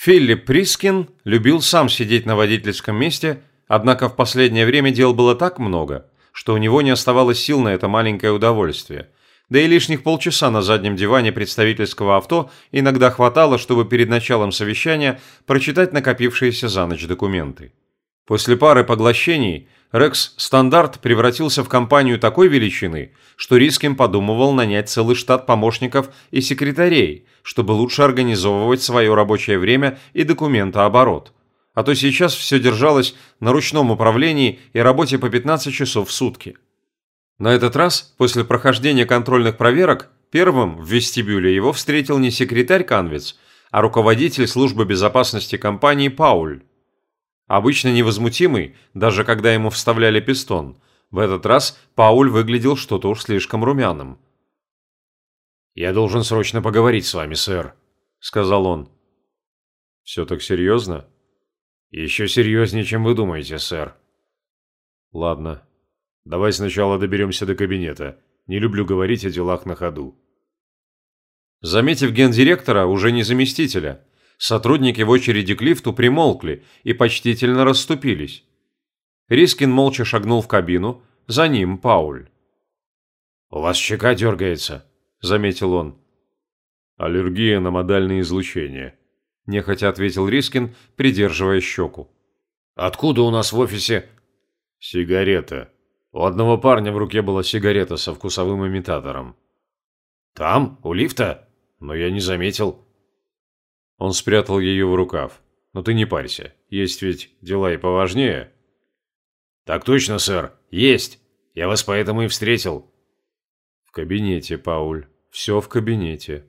Филипп Рискин любил сам сидеть на водительском месте, однако в последнее время дел было так много, что у него не оставалось сил на это маленькое удовольствие. Да и лишних полчаса на заднем диване представительского авто иногда хватало, чтобы перед началом совещания прочитать накопившиеся за ночь документы. После пары поглощений Рекс Стандарт превратился в компанию такой величины, что Рискин подумывал нанять целый штат помощников и секретарей, чтобы лучше организовывать свое рабочее время и документооборот. А то сейчас все держалось на ручном управлении и работе по 15 часов в сутки. На этот раз, после прохождения контрольных проверок, первым в вестибюле его встретил не секретарь Канвиц, а руководитель службы безопасности компании Пауль. Обычно невозмутимый, даже когда ему вставляли пистон. В этот раз Пауль выглядел что-то уж слишком румяным. «Я должен срочно поговорить с вами, сэр», — сказал он. «Все так серьезно?» «Еще серьезнее, чем вы думаете, сэр». «Ладно. Давай сначала доберемся до кабинета. Не люблю говорить о делах на ходу». Заметив гендиректора, уже не заместителя, Сотрудники в очереди к лифту примолкли и почтительно расступились. Рискин молча шагнул в кабину, за ним Пауль. «У вас щека дергается», — заметил он. «Аллергия на модальное излучение», – нехотя ответил Рискин, придерживая щеку. «Откуда у нас в офисе?» «Сигарета. У одного парня в руке была сигарета со вкусовым имитатором». «Там? У лифта? Но я не заметил». Он спрятал ее в рукав. «Но ты не парься, есть ведь дела и поважнее». «Так точно, сэр, есть. Я вас поэтому и встретил». «В кабинете, Пауль, все в кабинете».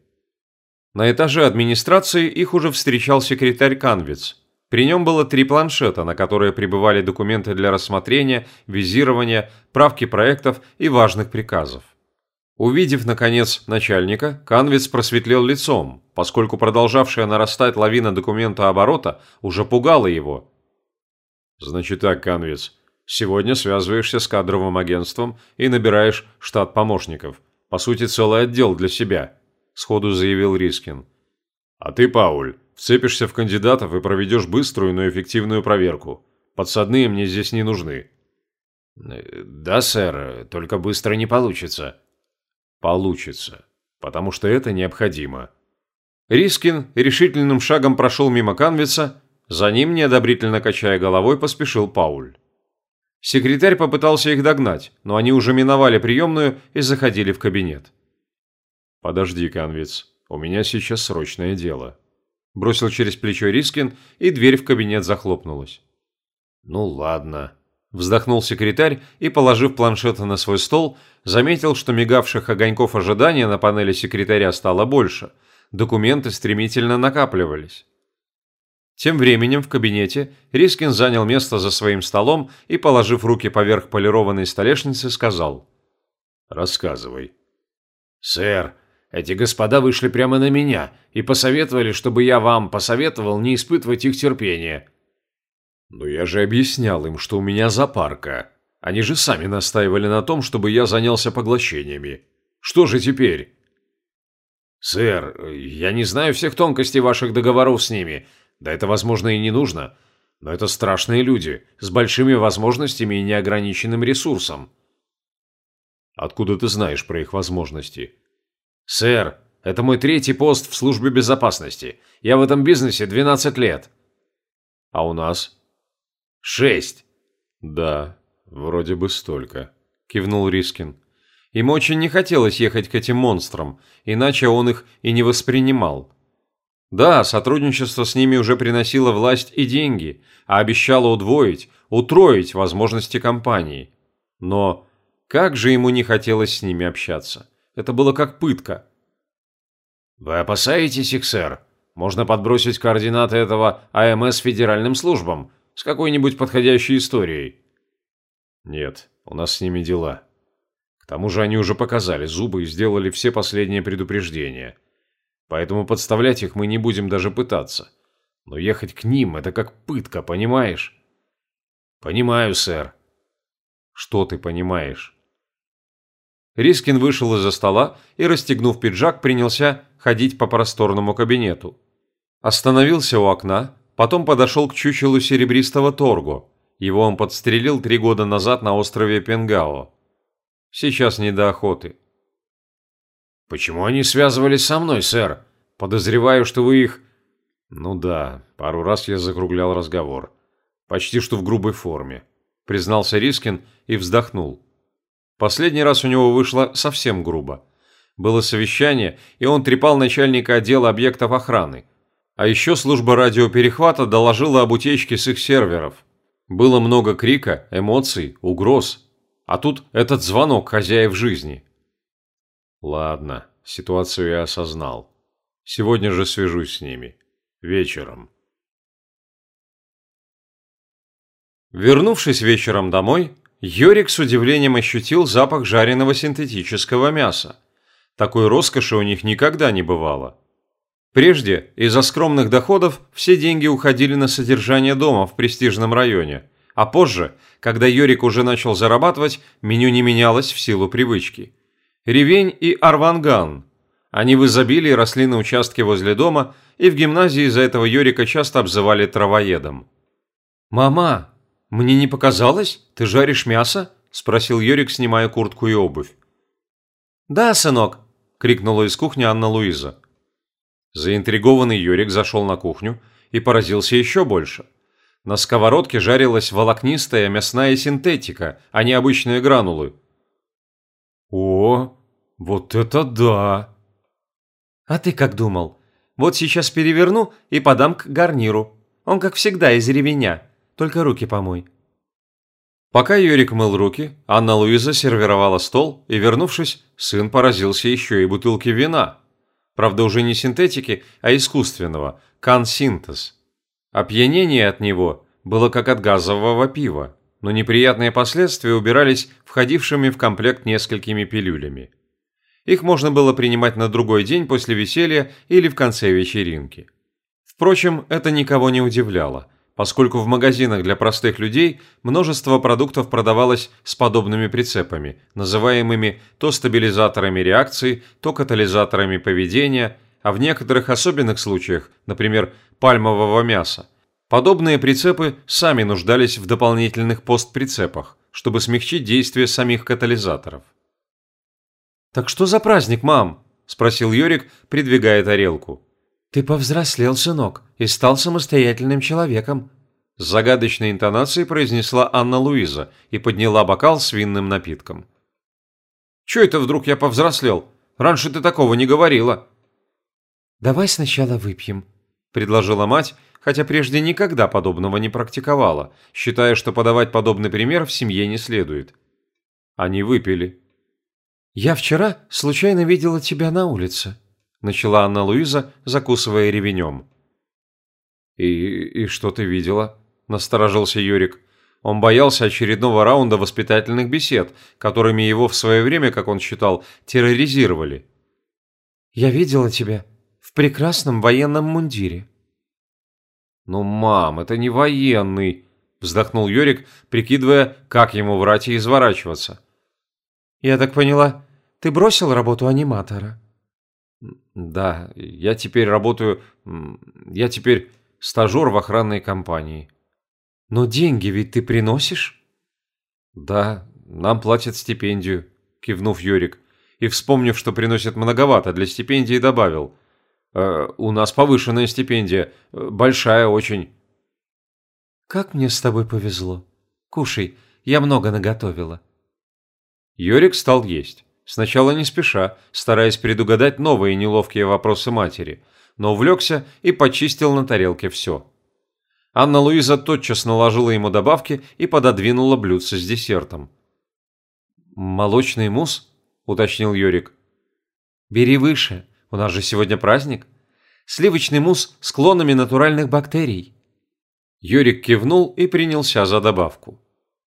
На этаже администрации их уже встречал секретарь Канвиц. При нем было три планшета, на которые прибывали документы для рассмотрения, визирования, правки проектов и важных приказов. Увидев, наконец, начальника, Канвиц просветлел лицом, поскольку продолжавшая нарастать лавина документа оборота уже пугала его. «Значит так, Канвиц, сегодня связываешься с кадровым агентством и набираешь штат помощников. По сути, целый отдел для себя», – сходу заявил Рискин. «А ты, Пауль, вцепишься в кандидатов и проведешь быструю, но эффективную проверку. Подсадные мне здесь не нужны». «Да, сэр, только быстро не получится», Получится, потому что это необходимо. Рискин решительным шагом прошел мимо Канвица, за ним, неодобрительно качая головой, поспешил Пауль. Секретарь попытался их догнать, но они уже миновали приемную и заходили в кабинет. «Подожди, Канвиц, у меня сейчас срочное дело», – бросил через плечо Рискин, и дверь в кабинет захлопнулась. «Ну ладно», Вздохнул секретарь и, положив планшеты на свой стол, заметил, что мигавших огоньков ожидания на панели секретаря стало больше. Документы стремительно накапливались. Тем временем в кабинете Рискин занял место за своим столом и, положив руки поверх полированной столешницы, сказал «Рассказывай». «Сэр, эти господа вышли прямо на меня и посоветовали, чтобы я вам посоветовал не испытывать их терпения. «Но я же объяснял им, что у меня запарка. Они же сами настаивали на том, чтобы я занялся поглощениями. Что же теперь?» «Сэр, я не знаю всех тонкостей ваших договоров с ними. Да это, возможно, и не нужно. Но это страшные люди, с большими возможностями и неограниченным ресурсом». «Откуда ты знаешь про их возможности?» «Сэр, это мой третий пост в службе безопасности. Я в этом бизнесе 12 лет». «А у нас?» «Шесть!» «Да, вроде бы столько», – кивнул Рискин. Ему очень не хотелось ехать к этим монстрам, иначе он их и не воспринимал. Да, сотрудничество с ними уже приносило власть и деньги, а обещало удвоить, утроить возможности компании. Но как же ему не хотелось с ними общаться? Это было как пытка. «Вы опасаетесь их, сэр? Можно подбросить координаты этого АМС федеральным службам, с какой-нибудь подходящей историей. Нет, у нас с ними дела. К тому же они уже показали зубы и сделали все последние предупреждения. Поэтому подставлять их мы не будем даже пытаться. Но ехать к ним – это как пытка, понимаешь? Понимаю, сэр. Что ты понимаешь? Рискин вышел из-за стола и, расстегнув пиджак, принялся ходить по просторному кабинету. Остановился у окна, потом подошел к чучелу серебристого торгу. Его он подстрелил три года назад на острове Пенгао. Сейчас не до охоты. «Почему они связывались со мной, сэр? Подозреваю, что вы их...» «Ну да, пару раз я закруглял разговор. Почти что в грубой форме», — признался Рискин и вздохнул. Последний раз у него вышло совсем грубо. Было совещание, и он трепал начальника отдела объектов охраны. А еще служба радиоперехвата доложила об утечке с их серверов. Было много крика, эмоций, угроз. А тут этот звонок хозяев жизни. Ладно, ситуацию я осознал. Сегодня же свяжусь с ними. Вечером. Вернувшись вечером домой, Йорик с удивлением ощутил запах жареного синтетического мяса. Такой роскоши у них никогда не бывало. Прежде из-за скромных доходов все деньги уходили на содержание дома в престижном районе, а позже, когда Йорик уже начал зарабатывать, меню не менялось в силу привычки. Ревень и Арванган. Они в изобилии росли на участке возле дома, и в гимназии из-за этого Йорика часто обзывали травоедом. «Мама, мне не показалось? Ты жаришь мясо?» – спросил Йорик, снимая куртку и обувь. «Да, сынок!» – крикнула из кухни Анна Луиза. Заинтригованный Йорик зашел на кухню и поразился еще больше. На сковородке жарилась волокнистая мясная синтетика, а не обычные гранулы. «О, вот это да!» «А ты как думал? Вот сейчас переверну и подам к гарниру. Он, как всегда, из ревеня, только руки помой». Пока Юрик мыл руки, Анна Луиза сервировала стол, и, вернувшись, сын поразился еще и бутылке вина. Правда, уже не синтетики, а искусственного, кансинтез. Опьянение от него было как от газового пива, но неприятные последствия убирались входившими в комплект несколькими пилюлями. Их можно было принимать на другой день после веселья или в конце вечеринки. Впрочем, это никого не удивляло – поскольку в магазинах для простых людей множество продуктов продавалось с подобными прицепами, называемыми то стабилизаторами реакции, то катализаторами поведения, а в некоторых особенных случаях, например, пальмового мяса, подобные прицепы сами нуждались в дополнительных постприцепах, чтобы смягчить действие самих катализаторов. «Так что за праздник, мам?» – спросил Йорик, придвигая тарелку. «Ты повзрослел, сынок, и стал самостоятельным человеком», с загадочной интонацией произнесла Анна Луиза и подняла бокал с винным напитком. «Чё это вдруг я повзрослел? Раньше ты такого не говорила». «Давай сначала выпьем», – предложила мать, хотя прежде никогда подобного не практиковала, считая, что подавать подобный пример в семье не следует. Они выпили. «Я вчера случайно видела тебя на улице», – начала Анна Луиза, закусывая ревенем. «И, и что ты видела?» – насторожился Юрик. Он боялся очередного раунда воспитательных бесед, которыми его в свое время, как он считал, терроризировали. «Я видела тебя в прекрасном военном мундире». «Ну, мам, это не военный», – вздохнул Юрик, прикидывая, как ему врать и изворачиваться. «Я так поняла, ты бросил работу аниматора?» Да, я теперь работаю... Я теперь стажер в охранной компании. Но деньги ведь ты приносишь? Да, нам платят стипендию, кивнув Юрик. И, вспомнив, что приносит многовато для стипендии, добавил. «Э, у нас повышенная стипендия, большая очень. Как мне с тобой повезло. Кушай, я много наготовила. Юрик стал есть. Сначала не спеша, стараясь предугадать новые неловкие вопросы матери, но увлекся и почистил на тарелке все. Анна Луиза тотчас наложила ему добавки и пододвинула блюдце с десертом. «Молочный мусс?» – уточнил Юрик. «Бери выше, у нас же сегодня праздник. Сливочный мусс с клонами натуральных бактерий». Юрик кивнул и принялся за добавку.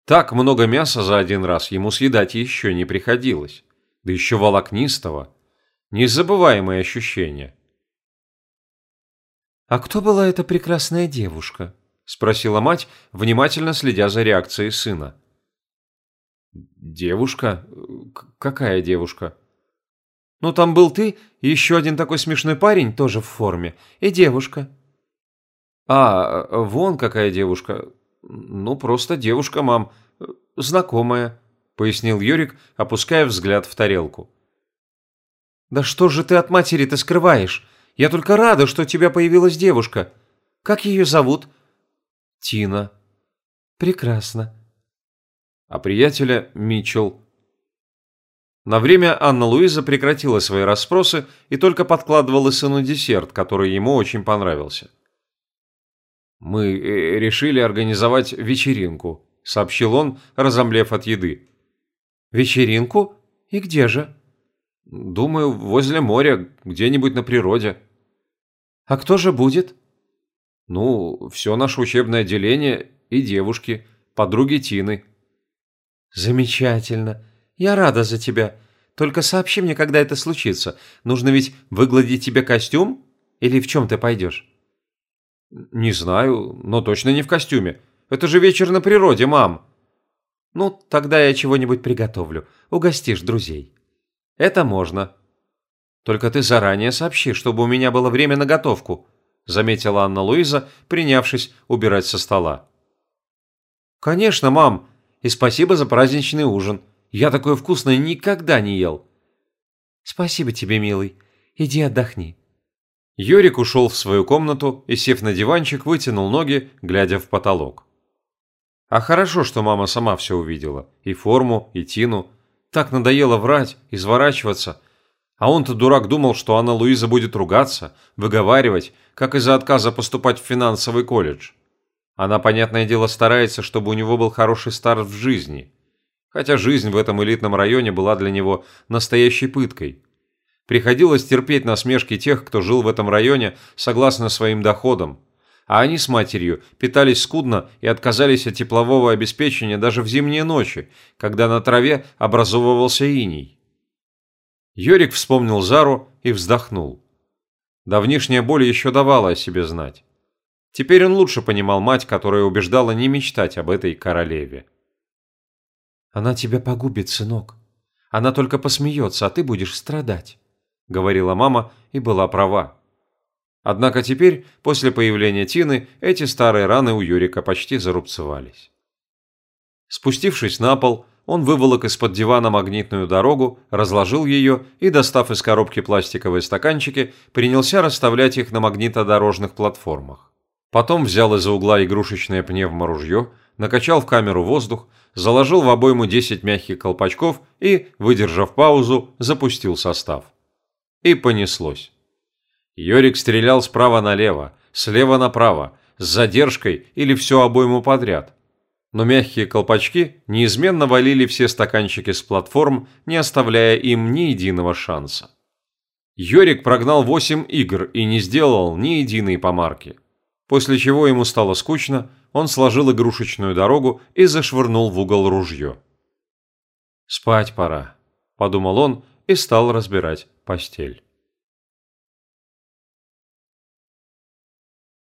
Так много мяса за один раз ему съедать еще не приходилось да еще волокнистого. Незабываемые ощущения. «А кто была эта прекрасная девушка?» – спросила мать, внимательно следя за реакцией сына. «Девушка? Какая девушка?» Ну, там был ты и еще один такой смешной парень, тоже в форме, и девушка». «А, вон какая девушка. Ну, просто девушка, мам. Знакомая», — пояснил Юрик, опуская взгляд в тарелку. «Да что же ты от матери-то скрываешь? Я только рада, что у тебя появилась девушка. Как ее зовут?» «Тина». «Прекрасно». «А приятеля Митчелл». На время Анна-Луиза прекратила свои расспросы и только подкладывала сыну десерт, который ему очень понравился. «Мы э, решили организовать вечеринку», — сообщил он, разомлев от еды. «Вечеринку? И где же?» «Думаю, возле моря, где-нибудь на природе». «А кто же будет?» «Ну, все наше учебное отделение и девушки, подруги Тины». «Замечательно. Я рада за тебя. Только сообщи мне, когда это случится. Нужно ведь выгладить тебе костюм? Или в чем ты пойдешь?» «Не знаю, но точно не в костюме. Это же вечер на природе, мам». «Ну, тогда я чего-нибудь приготовлю. Угостишь друзей». «Это можно». «Только ты заранее сообщи, чтобы у меня было время на готовку», заметила Анна Луиза, принявшись убирать со стола. «Конечно, мам. И спасибо за праздничный ужин. Я такое вкусное никогда не ел». «Спасибо тебе, милый. Иди отдохни». Йорик ушел в свою комнату и, сев на диванчик, вытянул ноги, глядя в потолок. А хорошо, что мама сама все увидела. И форму, и Тину. Так надоело врать, изворачиваться. А он-то дурак думал, что Анна Луиза будет ругаться, выговаривать, как из-за отказа поступать в финансовый колледж. Она, понятное дело, старается, чтобы у него был хороший старт в жизни. Хотя жизнь в этом элитном районе была для него настоящей пыткой. Приходилось терпеть насмешки тех, кто жил в этом районе согласно своим доходам. А они с матерью питались скудно и отказались от теплового обеспечения даже в зимние ночи, когда на траве образовывался иней. Йорик вспомнил Зару и вздохнул. Давнишняя боль еще давала о себе знать. Теперь он лучше понимал мать, которая убеждала не мечтать об этой королеве. «Она тебя погубит, сынок. Она только посмеется, а ты будешь страдать», — говорила мама и была права. Однако теперь, после появления Тины, эти старые раны у Юрика почти зарубцевались. Спустившись на пол, он выволок из-под дивана магнитную дорогу, разложил ее и, достав из коробки пластиковые стаканчики, принялся расставлять их на магнитодорожных платформах. Потом взял из-за угла игрушечное пневморужье, накачал в камеру воздух, заложил в обойму 10 мягких колпачков и, выдержав паузу, запустил состав. И понеслось. Йорик стрелял справа налево, слева направо, с задержкой или всю обойму подряд. Но мягкие колпачки неизменно валили все стаканчики с платформ, не оставляя им ни единого шанса. Йорик прогнал 8 игр и не сделал ни единой помарки. После чего ему стало скучно, он сложил игрушечную дорогу и зашвырнул в угол ружье. «Спать пора», – подумал он и стал разбирать постель.